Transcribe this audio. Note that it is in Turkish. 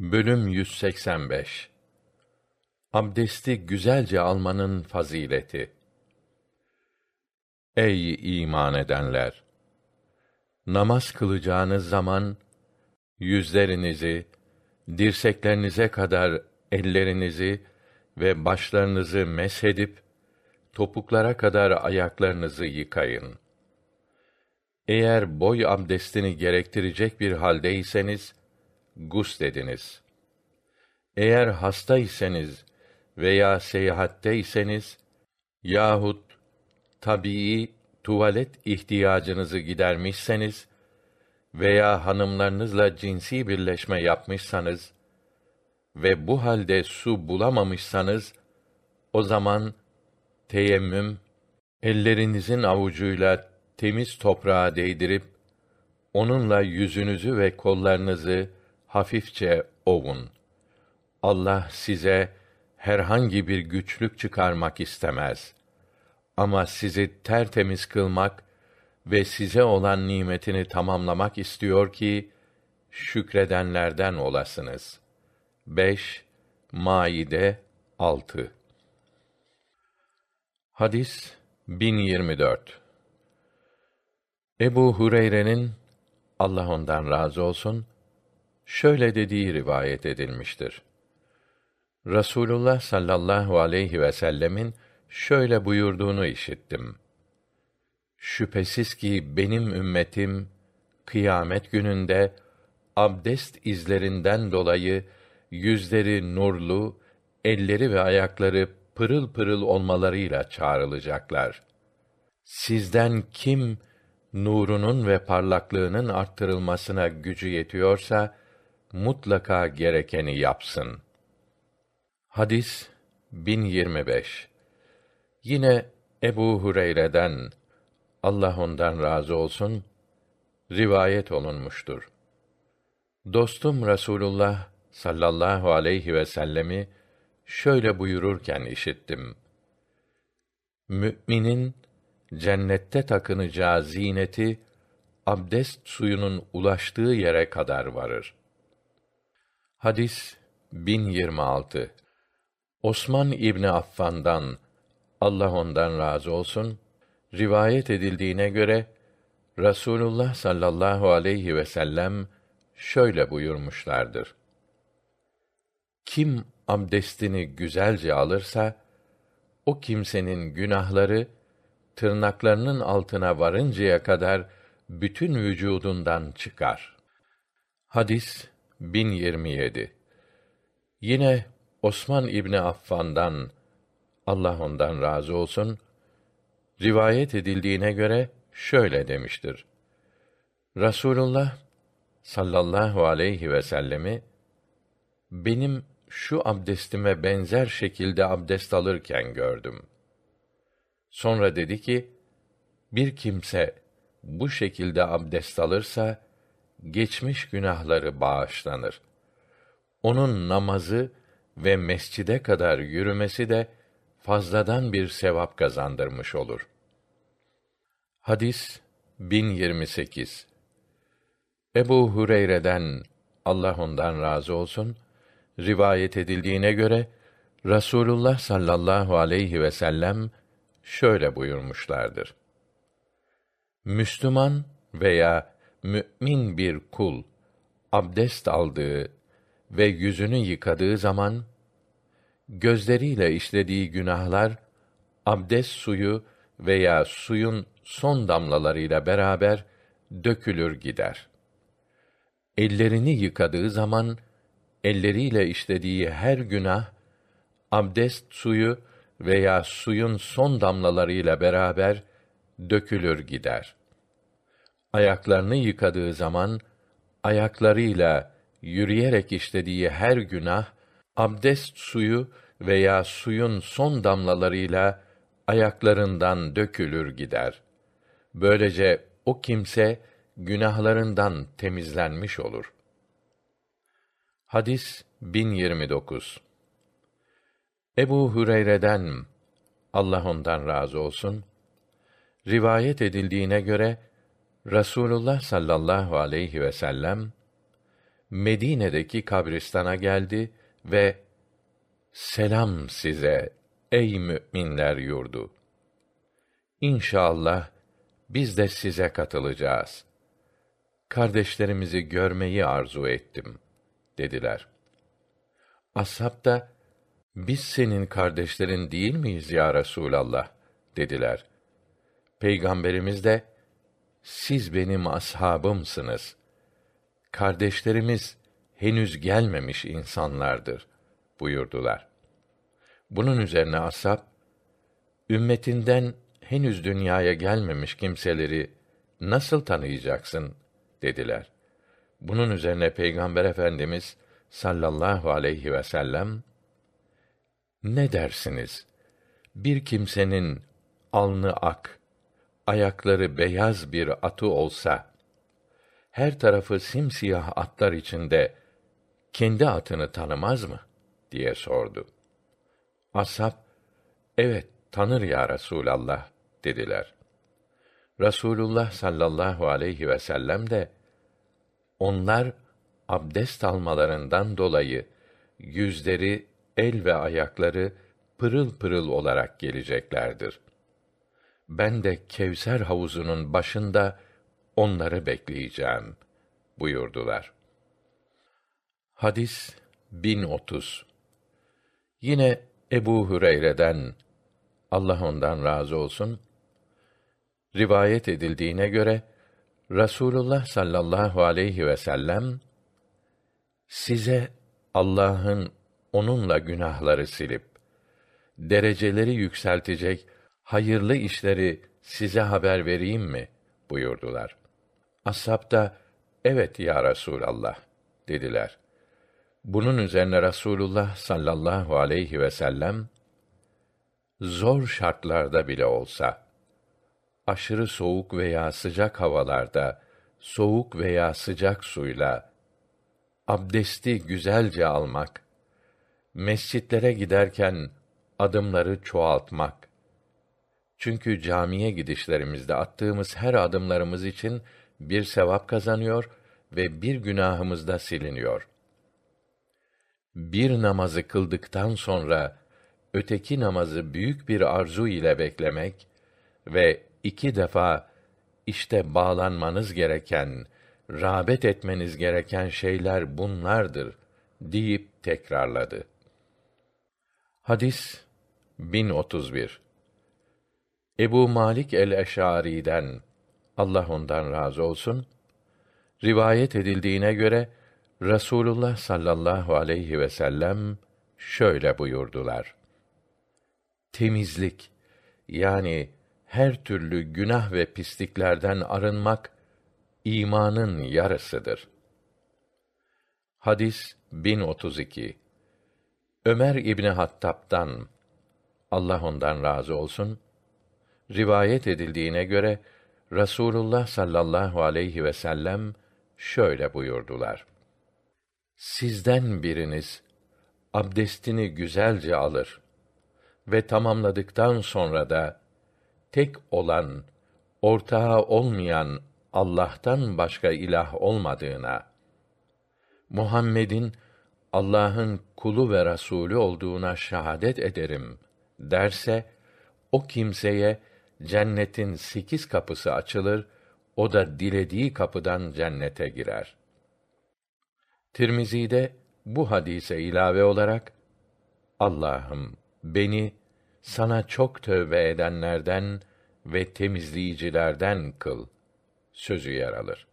Bölüm 185 Abdesti güzelce almanın fazileti. Ey iman edenler! Namaz kılacağınız zaman yüzlerinizi dirseklerinize kadar ellerinizi ve başlarınızı meshedip topuklara kadar ayaklarınızı yıkayın. Eğer boy abdestini gerektirecek bir haldeyseniz guslediniz. Eğer hasta iseniz veya seyahatteyseniz yahut tabii tuvalet ihtiyacınızı gidermişseniz veya hanımlarınızla cinsi birleşme yapmışsanız ve bu halde su bulamamışsanız o zaman teyemmüm ellerinizin avucuyla temiz toprağa değdirip onunla yüzünüzü ve kollarınızı hafifçe ovun. Allah size herhangi bir güçlük çıkarmak istemez. Ama sizi tertemiz kılmak ve size olan nimetini tamamlamak istiyor ki şükredenlerden olasınız. 5 Maide 6 Hadis 1024 Ebu Hureyre'nin Allah ondan razı olsun şöyle dediği rivayet edilmiştir. Rasulullah sallallahu aleyhi ve sellemin şöyle buyurduğunu işittim. Şüphesiz ki benim ümmetim kıyamet gününde abdest izlerinden dolayı yüzleri nurlu, elleri ve ayakları pırıl pırıl olmalarıyla çağrılacaklar. Sizden kim nurunun ve parlaklığının arttırılmasına gücü yetiyorsa mutlaka gerekeni yapsın. Hadis 1025. Yine Ebu Hureyre'den Allah ondan razı olsun rivayet olunmuştur. Dostum Rasulullah sallallahu aleyhi ve sellemi şöyle buyururken işittim. Müminin cennette takınacağı zineti abdest suyunun ulaştığı yere kadar varır. Hadis 1026 Osman İbni Affan'dan Allah ondan razı olsun rivayet edildiğine göre Rasulullah sallallahu aleyhi ve sellem şöyle buyurmuşlardır. Kim abdestini güzelce alırsa o kimsenin günahları tırnaklarının altına varıncaya kadar bütün vücudundan çıkar. Hadis 1027 Yine Osman İbni Affan'dan Allah ondan razı olsun rivayet edildiğine göre şöyle demiştir. Rasulullah sallallahu aleyhi ve sellemi benim şu abdestime benzer şekilde abdest alırken gördüm. Sonra dedi ki, bir kimse bu şekilde abdest alırsa, geçmiş günahları bağışlanır. Onun namazı ve mescide kadar yürümesi de fazladan bir sevap kazandırmış olur. Hadis 1028 Ebu Hureyre'den Allah ondan razı olsun rivayet edildiğine göre Rasulullah sallallahu aleyhi ve sellem şöyle buyurmuşlardır. Müslüman veya mümin bir kul abdest aldığı ve yüzünü yıkadığı zaman gözleriyle işlediği günahlar abdest suyu veya suyun son damlalarıyla beraber dökülür gider. Ellerini yıkadığı zaman elleriyle işlediği her günah abdest suyu veya suyun son damlalarıyla beraber dökülür gider. Ayaklarını yıkadığı zaman ayaklarıyla yürüyerek işlediği her günah abdest suyu veya suyun son damlalarıyla ayaklarından dökülür gider. Böylece o kimse günahlarından temizlenmiş olur. Hadis 1029 Ebu Hüreyre'den Allah ondan razı olsun rivayet edildiğine göre Rasulullah sallallahu aleyhi ve sellem Medine'deki kabristana geldi ve selam size ey müminler yurdu. İnşallah biz de size katılacağız. Kardeşlerimizi görmeyi arzu ettim dediler. Ashab da biz senin kardeşlerin değil miyiz ya Resulallah dediler. Peygamberimiz de siz benim ashabımsınız. Kardeşlerimiz henüz gelmemiş insanlardır buyurdular. Bunun üzerine ashab ümmetinden henüz dünyaya gelmemiş kimseleri nasıl tanıyacaksın dediler. Bunun üzerine Peygamber Efendimiz sallallahu aleyhi ve sellem ne dersiniz? Bir kimsenin alnı ak, ayakları beyaz bir atı olsa, her tarafı simsiyah atlar içinde kendi atını tanımaz mı? diye sordu. Ashab, evet tanır ya Resûlallah dediler. Rasulullah sallallahu aleyhi ve sellem de onlar abdest almalarından dolayı yüzleri, el ve ayakları pırıl pırıl olarak geleceklerdir. Ben de Kevser havuzunun başında onları bekleyeceğim buyurdular. Hadis 1030 Yine Ebu Hüreyre'den Allah ondan razı olsun rivayet edildiğine göre Rasulullah sallallahu aleyhi ve sellem size Allah'ın onunla günahları silip dereceleri yükseltecek hayırlı işleri size haber vereyim mi buyurdular. Ashab da evet ya Resulallah dediler. Bunun üzerine Rasulullah sallallahu aleyhi ve sellem zor şartlarda bile olsa aşırı soğuk veya sıcak havalarda soğuk veya sıcak suyla abdesti güzelce almak, mescitlere giderken adımları çoğaltmak. Çünkü camiye gidişlerimizde attığımız her adımlarımız için bir sevap kazanıyor ve bir günahımız da siliniyor. Bir namazı kıldıktan sonra öteki namazı büyük bir arzu ile beklemek ve iki defa işte bağlanmanız gereken, rağbet etmeniz gereken şeyler bunlardır deyip tekrarladı. Hadis 1031 Ebu Malik el-Eş'ari'den Allah ondan razı olsun rivayet edildiğine göre Rasulullah sallallahu aleyhi ve sellem şöyle buyurdular. Temizlik yani her türlü günah ve pisliklerden arınmak imanın yarısıdır. Hadis 1032 Ömer İbni Hattab'dan Allah ondan razı olsun rivayet edildiğine göre Rasulullah sallallahu aleyhi ve sellem şöyle buyurdular. Sizden biriniz abdestini güzelce alır ve tamamladıktan sonra da tek olan, ortağı olmayan Allah'tan başka ilah olmadığına, Muhammed'in Allah'ın kulu ve rasulü olduğuna şahadet ederim derse, o kimseye cennetin sekiz kapısı açılır, o da dilediği kapıdan cennete girer. Tirmizi'de bu hadise ilave olarak Allah'ım beni sana çok tövbe edenlerden ve temizleyicilerden kıl sözü yer alır.